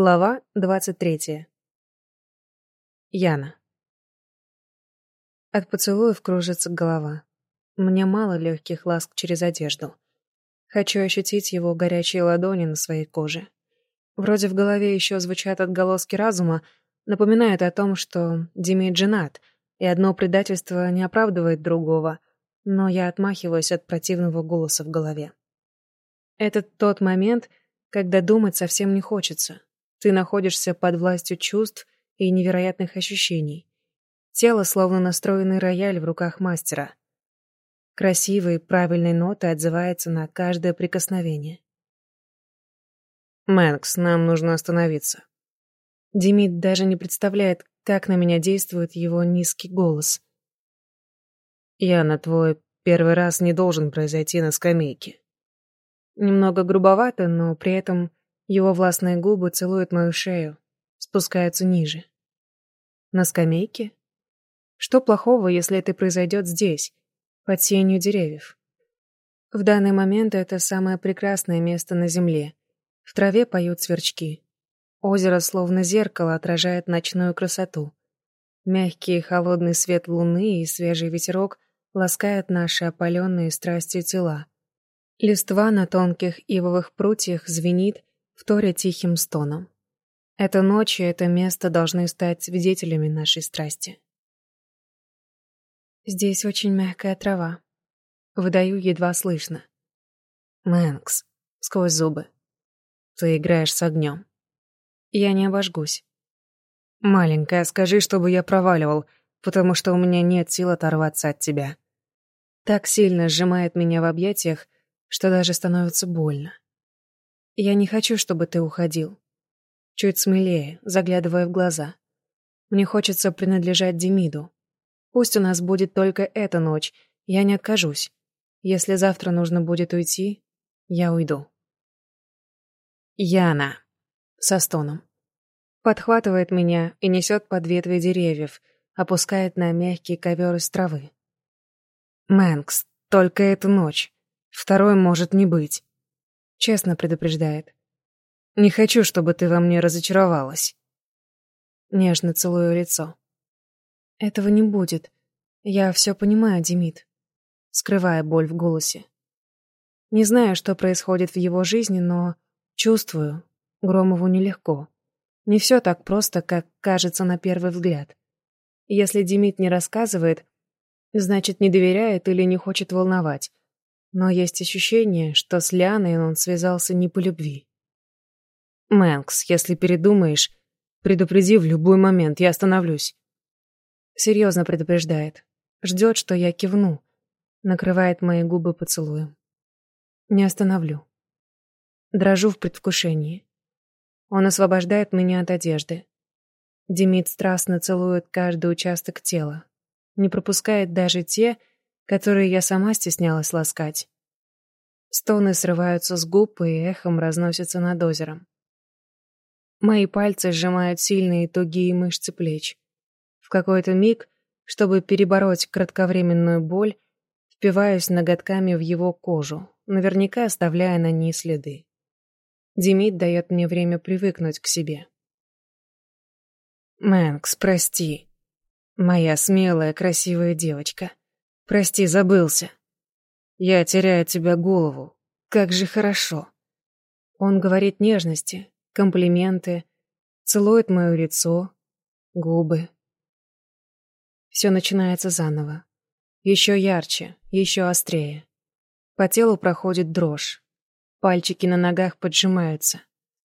Глава 23. Яна. От поцелуев кружится голова. Мне мало легких ласк через одежду. Хочу ощутить его горячие ладони на своей коже. Вроде в голове еще звучат отголоски разума, напоминают о том, что Демид женат, и одно предательство не оправдывает другого, но я отмахиваюсь от противного голоса в голове. Это тот момент, когда думать совсем не хочется. Ты находишься под властью чувств и невероятных ощущений. Тело словно настроенный рояль в руках мастера. Красивые, правильные ноты отзываются на каждое прикосновение. «Мэнкс, нам нужно остановиться». Димит даже не представляет, как на меня действует его низкий голос. «Я на твой первый раз не должен произойти на скамейке». Немного грубовато, но при этом его властные губы целуют мою шею, спускаются ниже. На скамейке? Что плохого, если это произойдет здесь, под сенью деревьев? В данный момент это самое прекрасное место на земле. В траве поют сверчки. Озеро словно зеркало отражает ночную красоту. Мягкий холодный свет луны и свежий ветерок ласкают наши опаленные страстью тела. Листва на тонких ивовых прутьях звенит, вторя тихим стоном. Эта ночь и это место должны стать свидетелями нашей страсти. Здесь очень мягкая трава. Выдаю едва слышно. Мэнкс, сквозь зубы. Ты играешь с огнем. Я не обожгусь. Маленькая, скажи, чтобы я проваливал, потому что у меня нет сил оторваться от тебя. Так сильно сжимает меня в объятиях, что даже становится больно. Я не хочу, чтобы ты уходил. Чуть смелее, заглядывая в глаза. Мне хочется принадлежать Демиду. Пусть у нас будет только эта ночь, я не откажусь. Если завтра нужно будет уйти, я уйду. Яна. Со стоном. Подхватывает меня и несет под ветви деревьев, опускает на мягкий ковер из травы. Мэнкс, только эту ночь. Второй может не быть. Честно предупреждает. Не хочу, чтобы ты во мне разочаровалась. Нежно целую лицо. Этого не будет. Я все понимаю, Демид. Скрывая боль в голосе. Не знаю, что происходит в его жизни, но чувствую, Громову нелегко. Не все так просто, как кажется на первый взгляд. Если Демид не рассказывает, значит, не доверяет или не хочет волновать. Но есть ощущение, что с Лианой он связался не по любви. «Мэнкс, если передумаешь, предупреди в любой момент, я остановлюсь». Серьезно предупреждает. Ждет, что я кивну. Накрывает мои губы поцелуем. Не остановлю. Дрожу в предвкушении. Он освобождает меня от одежды. Демид страстно целует каждый участок тела. Не пропускает даже те, которые я сама стеснялась ласкать. Стоны срываются с губ и эхом разносятся над озером. Мои пальцы сжимают сильные тугие мышцы плеч. В какой-то миг, чтобы перебороть кратковременную боль, впиваюсь ноготками в его кожу, наверняка оставляя на ней следы. Демид дает мне время привыкнуть к себе. «Мэнкс, прости. Моя смелая, красивая девочка. Прости, забылся. Я теряю тебя голову. Как же хорошо. Он говорит нежности, комплименты, целует мое лицо, губы. Все начинается заново. Еще ярче, еще острее. По телу проходит дрожь. Пальчики на ногах поджимаются.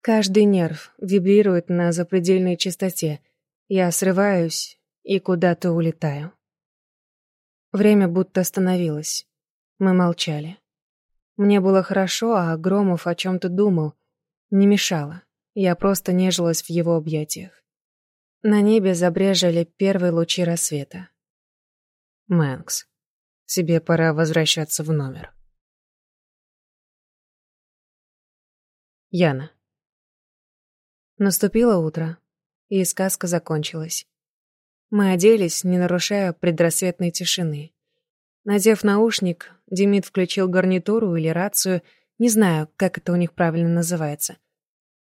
Каждый нерв вибрирует на запредельной частоте. Я срываюсь и куда-то улетаю. Время будто остановилось. Мы молчали. Мне было хорошо, а Громов о чем-то думал. Не мешало. Я просто нежилась в его объятиях. На небе забрежили первые лучи рассвета. «Мэнкс, тебе пора возвращаться в номер». Яна. Наступило утро, и сказка закончилась. Мы оделись, не нарушая предрассветной тишины. Надев наушник, Демид включил гарнитуру или рацию, не знаю, как это у них правильно называется.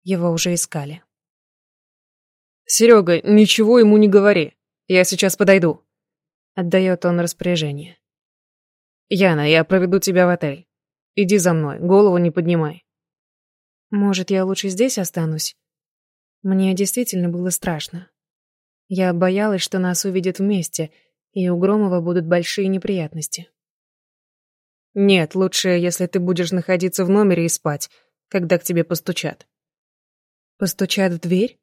Его уже искали. Серега, ничего ему не говори. Я сейчас подойду. Отдает он распоряжение. Яна, я проведу тебя в отель. Иди за мной, голову не поднимай. Может, я лучше здесь останусь? Мне действительно было страшно. Я боялась, что нас увидят вместе, и у Громова будут большие неприятности. Нет, лучше, если ты будешь находиться в номере и спать, когда к тебе постучат. Постучат в дверь?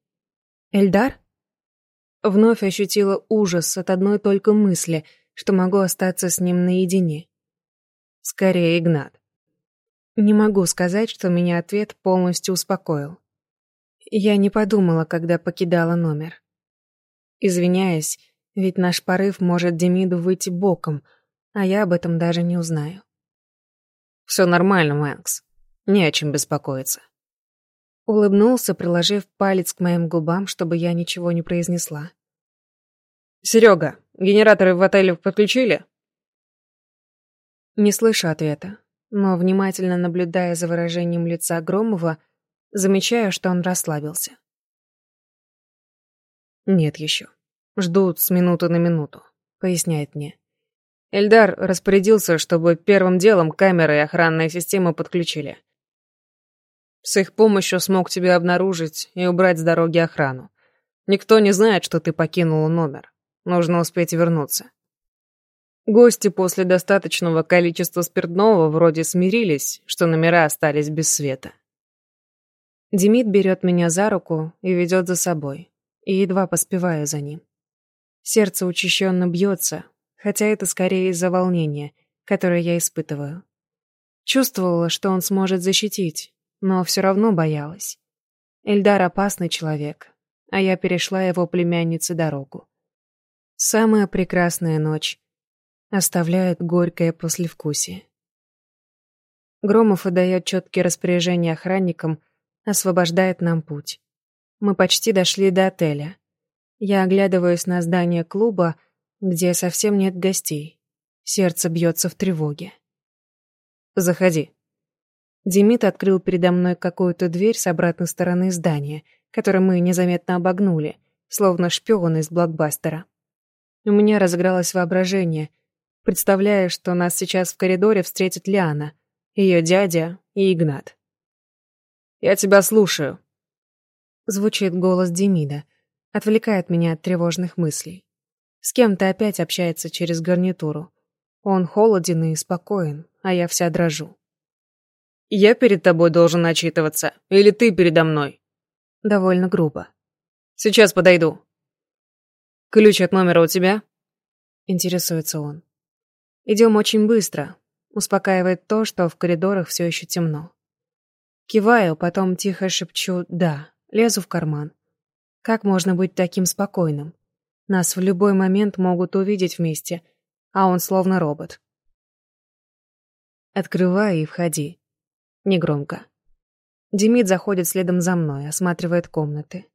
Эльдар? Вновь ощутила ужас от одной только мысли, что могу остаться с ним наедине. Скорее, Игнат. Не могу сказать, что меня ответ полностью успокоил. Я не подумала, когда покидала номер. Извиняюсь, ведь наш порыв может Демиду выйти боком, а я об этом даже не узнаю. Все нормально, Мэнкс. Не о чем беспокоиться. Улыбнулся, приложив палец к моим губам, чтобы я ничего не произнесла. Серега, генераторы в отеле подключили? Не слышу ответа, но внимательно наблюдая за выражением лица Громова, замечаю, что он расслабился. Нет еще. Ждут с минуты на минуту, поясняет мне. Эльдар распорядился, чтобы первым делом камеры и охранная система подключили. С их помощью смог тебя обнаружить и убрать с дороги охрану. Никто не знает, что ты покинула номер. Нужно успеть вернуться. Гости после достаточного количества спиртного вроде смирились, что номера остались без света. Демид берет меня за руку и ведет за собой, и едва поспеваю за ним. Сердце учащенно бьется, хотя это скорее из-за волнения, которое я испытываю. Чувствовала, что он сможет защитить, но все равно боялась. Эльдар опасный человек, а я перешла его племяннице дорогу. Самая прекрасная ночь оставляет горькое послевкусие. Громов выдает четкие распоряжения охранникам, освобождает нам путь. Мы почти дошли до отеля. Я оглядываюсь на здание клуба, где совсем нет гостей. Сердце бьется в тревоге. «Заходи». Демид открыл передо мной какую-то дверь с обратной стороны здания, которую мы незаметно обогнули, словно шпион из блокбастера. У меня разыгралось воображение, представляя, что нас сейчас в коридоре встретит Лиана, ее дядя и Игнат. «Я тебя слушаю», — звучит голос Демида, отвлекает меня от тревожных мыслей. С кем-то опять общается через гарнитуру. Он холоден и спокоен, а я вся дрожу. «Я перед тобой должен отчитываться, или ты передо мной?» Довольно грубо. «Сейчас подойду». «Ключ от номера у тебя?» Интересуется он. Идем очень быстро. Успокаивает то, что в коридорах все еще темно. Киваю, потом тихо шепчу «да», лезу в карман. Как можно быть таким спокойным? Нас в любой момент могут увидеть вместе, а он словно робот. Открывай и входи. Негромко. Демид заходит следом за мной, осматривает комнаты.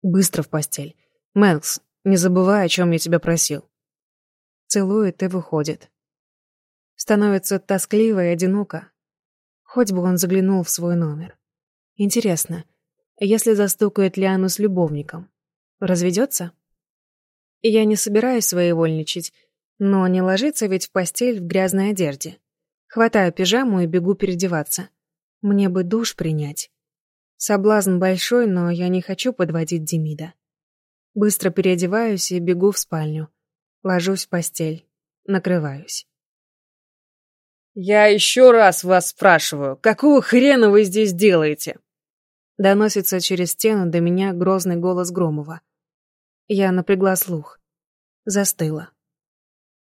Быстро в постель. Мэлкс, не забывай, о чем я тебя просил. Целует и выходит. Становится тоскливо и одиноко. Хоть бы он заглянул в свой номер. Интересно, если застукает Лиану с любовником, разведется? Я не собираюсь своевольничать, но не ложиться ведь в постель в грязной одежде. Хватаю пижаму и бегу переодеваться. Мне бы душ принять. Соблазн большой, но я не хочу подводить Демида. Быстро переодеваюсь и бегу в спальню. Ложусь в постель. Накрываюсь. «Я еще раз вас спрашиваю, какого хрена вы здесь делаете?» Доносится через стену до меня грозный голос Громова. Я напрягла слух. Застыла.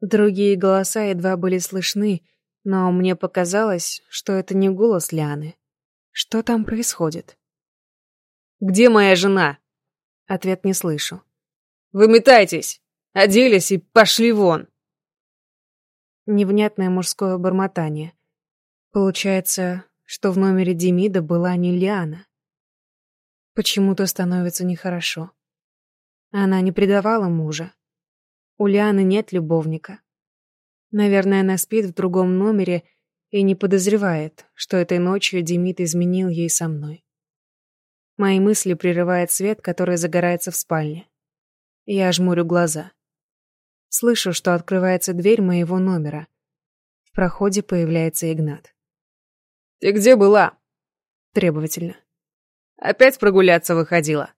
Другие голоса едва были слышны, но мне показалось, что это не голос Лианы. Что там происходит? «Где моя жена?» Ответ не слышу. «Выметайтесь! Оделись и пошли вон!» Невнятное мужское бормотание. Получается, что в номере Демида была не Лиана. Почему-то становится нехорошо. Она не предавала мужа. У Лианы нет любовника. Наверное, она спит в другом номере и не подозревает, что этой ночью Демид изменил ей со мной. Мои мысли прерывает свет, который загорается в спальне. Я жмурю глаза. Слышу, что открывается дверь моего номера. В проходе появляется Игнат. «Ты где была?» Требовательно. «Опять прогуляться выходила?»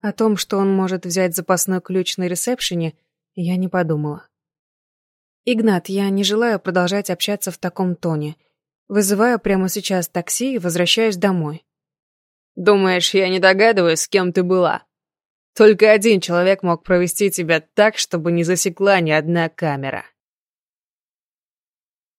О том, что он может взять запасной ключ на ресепшене, я не подумала. «Игнат, я не желаю продолжать общаться в таком тоне. Вызываю прямо сейчас такси и возвращаюсь домой». «Думаешь, я не догадываюсь, с кем ты была? Только один человек мог провести тебя так, чтобы не засекла ни одна камера».